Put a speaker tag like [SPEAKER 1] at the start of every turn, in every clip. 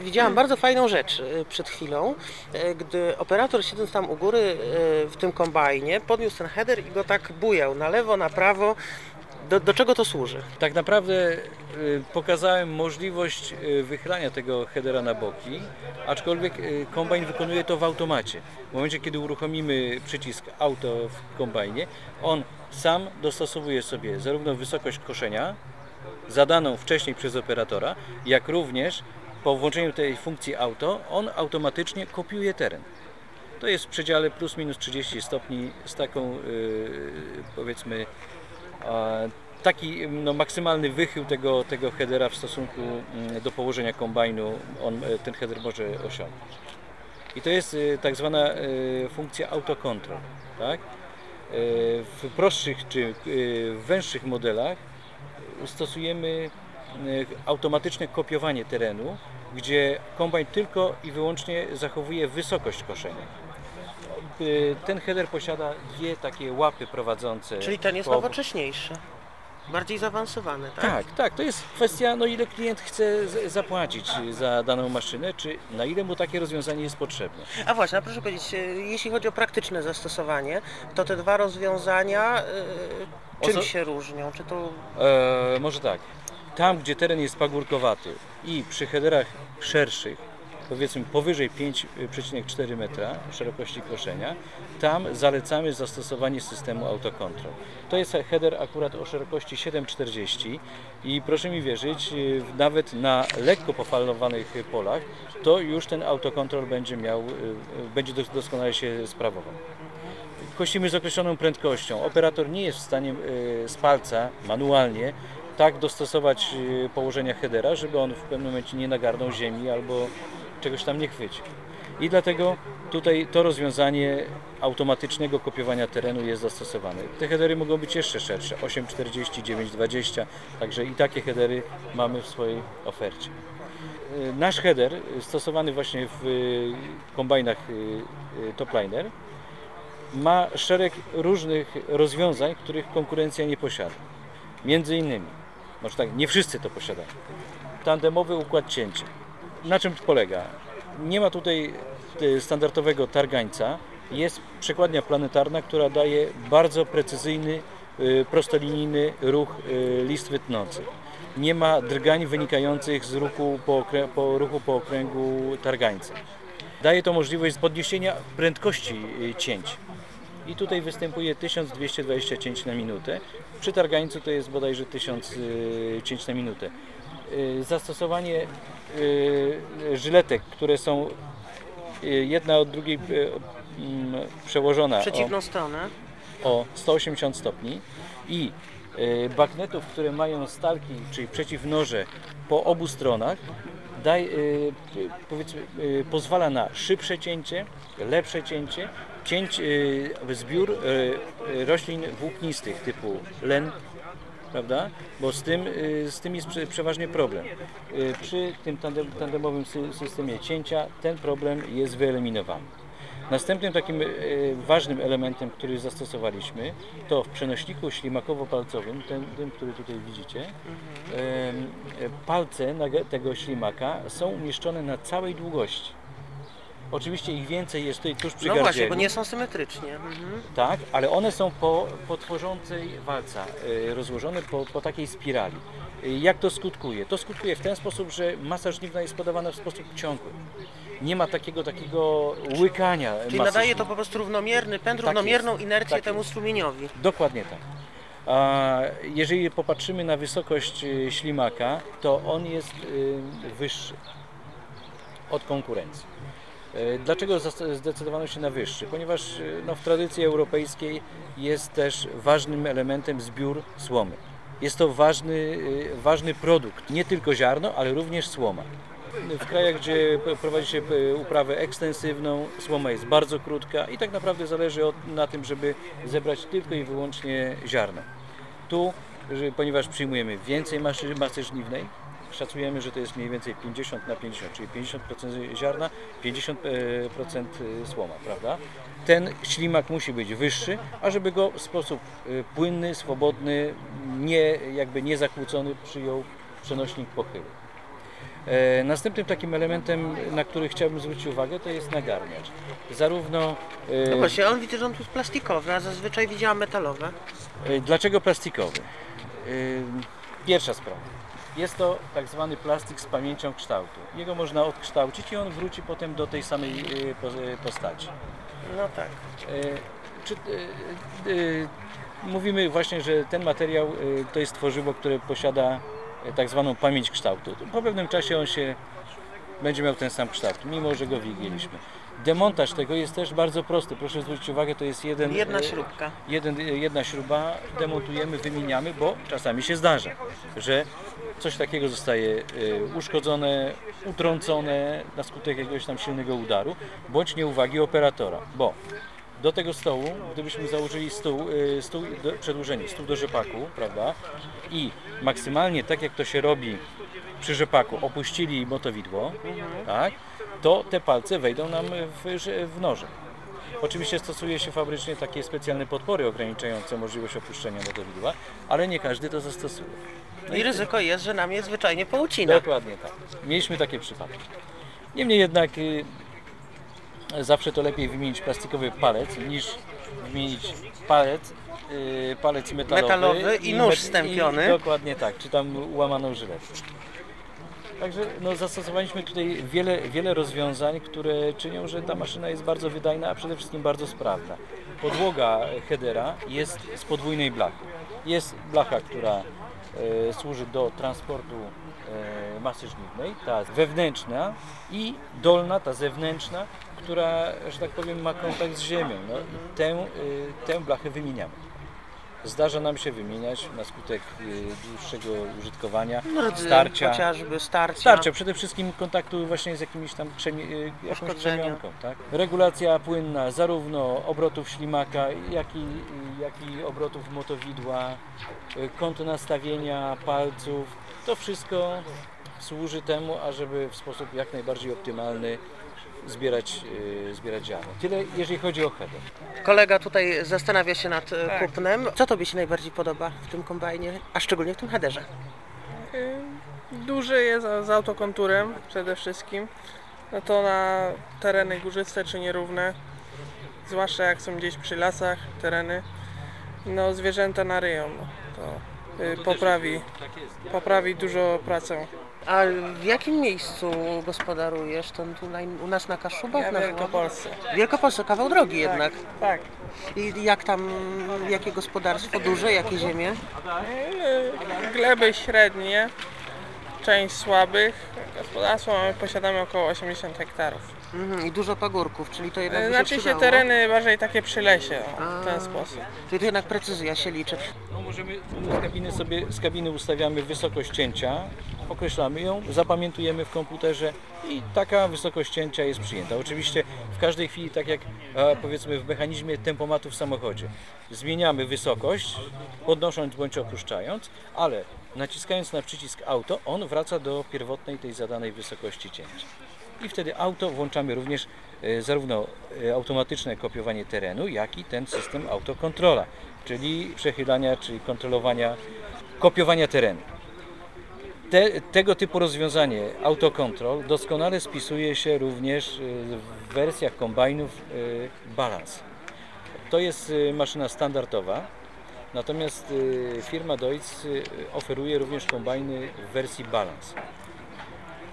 [SPEAKER 1] Widziałam bardzo fajną rzecz e, przed chwilą, e, gdy operator siedząc tam u góry e, w tym kombajnie podniósł ten header i go tak bujał na lewo, na prawo. Do, do czego to służy?
[SPEAKER 2] Tak naprawdę y, pokazałem możliwość y, wychylania tego headera na boki, aczkolwiek y, kombajn wykonuje to w automacie. W momencie, kiedy uruchomimy przycisk auto w kombajnie, on sam dostosowuje sobie zarówno wysokość koszenia, zadaną wcześniej przez operatora, jak również po włączeniu tej funkcji auto, on automatycznie kopiuje teren. To jest w przedziale plus minus 30 stopni z taką yy, powiedzmy taki no, maksymalny wychył tego, tego headera w stosunku mm, do położenia kombajnu on, e, ten header może osiągnąć. I to jest y, tak zwana y, funkcja autocontrol. Tak? W prostszych czy w węższych modelach stosujemy automatyczne kopiowanie terenu, gdzie kombajn tylko i wyłącznie zachowuje wysokość koszenia. Y, Ten header posiada dwie takie łapy prowadzące.
[SPEAKER 1] Czyli ten jest
[SPEAKER 2] po
[SPEAKER 1] nowocześniejszy, bardziej zaawansowany, tak?
[SPEAKER 2] tak, tak, to jest kwestia, no ile klient chce zapłacić za daną maszynę, czy na ile mu takie rozwiązanie jest potrzebne.
[SPEAKER 1] A właśnie, a proszę powiedzieć, e, jeśli chodzi o praktyczne zastosowanie, to te dwa rozwiązania czym
[SPEAKER 2] co-
[SPEAKER 1] się różnią? Czy to
[SPEAKER 2] E, może tak, tam gdzie teren jest pagórkowaty i przy headerach szerszych, powiedzmy powyżej 5,4 metra szerokości koszenia, tam zalecamy zastosowanie systemu autocontrol. To jest header akurat o szerokości 7,40 i proszę mi wierzyć, y, nawet na lekko pofalowanych polach, to już ten autocontrol będzie miał, y, y, będzie dos- doskonale się sprawował. Kościmy z określoną prędkością. Operator nie jest w stanie z palca manualnie tak dostosować y, położenia headera, żeby on w pewnym momencie nie nagarnął ziemi albo czegoś tam nie chwycił. I dlatego tutaj to rozwiązanie automatycznego kopiowania terenu jest zastosowane. Te headery mogą być jeszcze szersze, 8,40, 9,20, także i takie headery mamy w swojej ofercie. Y, Nasz header stosowany właśnie w y, kombajnach topliner ma szereg różnych rozwiązań, których konkurencja nie posiada. Między innymi, może tak, nie wszyscy to posiadają. Tandemowy układ cięcia. Na czym to polega? Nie ma tutaj y, standardowego targańca. Jest przekładnia planetarna, która daje bardzo precyzyjny, y, prostolinijny ruch y, listwy tnących. Nie ma drgań wynikających z ruchu po, po ruchu po okręgu targańca. Daje to możliwość podniesienia prędkości cięć. I tutaj występuje 1220 cięć na minutę. Przy targańcu to jest bodajże 1000 y, cięć na minutę. Y, Zastosowanie y, żyletek, które są y, jedna od drugiej y, mm, przełożona o,
[SPEAKER 1] przeciwną stronę?
[SPEAKER 2] o 180 stopni i y, bagnetów, które mają stalki, czyli przeciwnoże po obu stronach, daj, y, y, powiedzmy, y, pozwala na szybsze cięcie, lepsze cięcie, cięć, y, zbiór y, y, roślin włóknistych typu len, prawda? Bo z tym, z tym jest prze- przeważnie problem. Przy tym tandem, tandemowym sy- systemie cięcia ten problem jest wyeliminowany. Następnym takim ważnym elementem, który zastosowaliśmy, to w przenośniku ślimakowo-palcowym, ten, tym, który tutaj widzicie, e, palce tego ślimaka są umieszczone na całej długości. Oczywiście ich więcej jest tutaj tuż przy
[SPEAKER 1] No właśnie,
[SPEAKER 2] gardzielu.
[SPEAKER 1] bo nie są symetrycznie. Mhm.
[SPEAKER 2] Tak, ale one są po, po tworzącej walca, y, rozłożone po, po takiej spirali. Y, Jak to skutkuje? To skutkuje w ten sposób, że masa żniwna jest podawana w sposób ciągły. Nie ma takiego takiego łykania
[SPEAKER 1] Czyli
[SPEAKER 2] masy
[SPEAKER 1] nadaje to
[SPEAKER 2] żniwnej.
[SPEAKER 1] po prostu równomierny pęd,
[SPEAKER 2] Tak
[SPEAKER 1] równomierną
[SPEAKER 2] jest,
[SPEAKER 1] inercję
[SPEAKER 2] tak
[SPEAKER 1] temu
[SPEAKER 2] jest.
[SPEAKER 1] strumieniowi.
[SPEAKER 2] Dokładnie tak. A jeżeli popatrzymy na wysokość y, ślimaka, to on jest y, wyższy od konkurencji. Y, Dlaczego zdecydowano się na wyższy? Ponieważ y, no, w tradycji europejskiej jest też ważnym elementem zbiór słomy. Jest to ważny, y, ważny produkt, nie tylko ziarno, ale również słoma. W krajach, gdzie prowadzi się uprawę ekstensywną, słoma jest bardzo krótka i tak naprawdę zależy od, na tym, żeby zebrać tylko i wyłącznie ziarno. Tu, ponieważ przyjmujemy więcej masy, masy żniwnej, szacujemy, że to jest mniej więcej 50 na 50, czyli 50% ziarna, 50% słoma, prawda? Ten ślimak musi być wyższy, a żeby go w sposób y, płynny, swobodny, nie, jakby niezakłócony przyjął przenośnik pochyły. E, Następnym takim elementem, na który chciałbym zwrócić uwagę, to jest nagarniacz. Zarówno e,
[SPEAKER 1] No właśnie, on widzę, że on tu jest plastikowy, a zazwyczaj widziałam metalowe.
[SPEAKER 2] E, Dlaczego plastikowy? Pierwsza sprawa. Jest to tak zwany plastik z pamięcią kształtu. Jego można odkształcić i on wróci potem do tej samej y, y, postaci.
[SPEAKER 1] No tak.
[SPEAKER 2] E, Czy, y, y, mówimy właśnie, że ten materiał y, to jest tworzywo, które posiada tak zwaną pamięć kształtu. Po pewnym czasie on się będzie miał ten sam kształt, mimo że go wygięliśmy. Demontaż tego jest też bardzo prosty. Proszę zwrócić uwagę, to jest jeden,
[SPEAKER 1] Jedna
[SPEAKER 2] y,
[SPEAKER 1] śrubka.
[SPEAKER 2] jeden, jedna śruba, demontujemy, wymieniamy, bo czasami się zdarza, że coś takiego zostaje y, uszkodzone, utrącone na skutek jakiegoś tam silnego udaru, bądź nieuwagi operatora, bo do tego stołu, gdybyśmy założyli stół, stół do, przedłużenie, stół do rzepaku, prawda, i maksymalnie tak jak to się robi przy rzepaku, opuścili motowidło, tak, to te palce wejdą nam w, w noże. Oczywiście stosuje się fabrycznie takie specjalne podpory ograniczające możliwość opuszczenia motowidła, ale nie każdy to zastosuje.
[SPEAKER 1] No i ryzyko jest, że nam je zwyczajnie poucina.
[SPEAKER 2] Dokładnie tak. Mieliśmy takie przypadki. Niemniej jednak y, zawsze to lepiej wymienić plastikowy palec niż wymienić palec, y, palec metalowy,
[SPEAKER 1] Metalowy i nóż
[SPEAKER 2] met-
[SPEAKER 1] stępiony.
[SPEAKER 2] I, dokładnie tak, czy tam łamaną żyletę. Także no, zastosowaliśmy tutaj wiele, wiele rozwiązań, które czynią, że ta maszyna jest bardzo wydajna, a przede wszystkim bardzo sprawna. Podłoga headera jest z podwójnej blachy. Jest blacha, która e, służy do transportu e, masy żniwnej, ta wewnętrzna i dolna, ta zewnętrzna, która, że tak powiem, ma kontakt z ziemią. No, tę, e, tę blachę wymieniamy. Zdarza nam się wymieniać na skutek e, dłuższego użytkowania,
[SPEAKER 1] Rdzy,
[SPEAKER 2] starcia.
[SPEAKER 1] chociażby starcia.
[SPEAKER 2] Starcia, przede wszystkim kontaktu właśnie z jakimiś tam krzemie, y, jakąś krzemionką, tak? Regulacja płynna zarówno obrotów ślimaka, jak i, jak i obrotów motowidła, y, kąt nastawienia palców. To wszystko służy temu, ażeby w sposób jak najbardziej optymalny zbierać, y, zbierać ziarno. Tyle jeżeli chodzi o header.
[SPEAKER 1] Kolega tutaj zastanawia się nad e,
[SPEAKER 3] Tak.
[SPEAKER 1] kupnem. Co Tobie się najbardziej podoba w tym kombajnie, a szczególnie w tym headerze?
[SPEAKER 3] Y, Duży jest z autokonturem przede wszystkim. No to na tereny górzyste czy nierówne, zwłaszcza jak są gdzieś przy lasach tereny, no zwierzęta naryją. No, to y, poprawi, poprawi dużo pracę.
[SPEAKER 1] A w jakim miejscu gospodarujesz? To tu na, u nas na Kaszubach?
[SPEAKER 3] Ja
[SPEAKER 1] na
[SPEAKER 3] w Wielkopolsce.
[SPEAKER 1] W Wielkopolsce, kawał drogi jednak.
[SPEAKER 3] Tak.
[SPEAKER 1] I jak tam, jakie gospodarstwo? Duże, jakie ziemie?
[SPEAKER 3] Y, Gleby średnie, część słabych. Gospodarstwo mamy, posiadamy około 80 hektarów.
[SPEAKER 1] Mhm, I dużo pagórków, czyli to jednak by
[SPEAKER 3] Znaczy się
[SPEAKER 1] przydało.
[SPEAKER 3] tereny bardziej takie przy lesie, o, w ten sposób.
[SPEAKER 1] Czyli to jednak precyzja się liczy.
[SPEAKER 2] No możemy z kabiny sobie, z kabiny ustawiamy wysokość cięcia, określamy ją, zapamiętujemy w komputerze i taka wysokość cięcia jest przyjęta. Oczywiście w każdej chwili, tak jak e, powiedzmy w mechanizmie tempomatu w samochodzie, zmieniamy wysokość, podnosząc bądź opuszczając, ale naciskając na przycisk auto, on wraca do pierwotnej tej zadanej wysokości cięcia. I wtedy auto włączamy również e, zarówno e, automatyczne kopiowanie terenu, jak i ten system autokontrola, czyli przechylania, czyli kontrolowania, kopiowania terenu. Te, tego typu rozwiązanie autocontrol doskonale spisuje się również e, w wersjach kombajnów e, Balance. To jest e, maszyna standardowa, natomiast firma Deutz oferuje również kombajny w wersji Balance.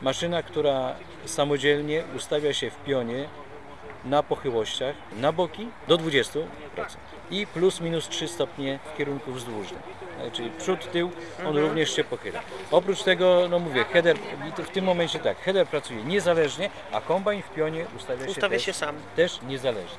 [SPEAKER 2] Maszyna, która samodzielnie ustawia się w pionie na pochyłościach, na boki do 20% i plus minus 3 stopnie w kierunku wzdłużnym. E, Czyli przód, tył, on również się pochyla. Oprócz tego, no mówię, header, w tym momencie tak, header pracuje niezależnie, a kombajn w pionie ustawia się,
[SPEAKER 1] Ustawia
[SPEAKER 2] też,
[SPEAKER 1] się sam.
[SPEAKER 2] też niezależnie.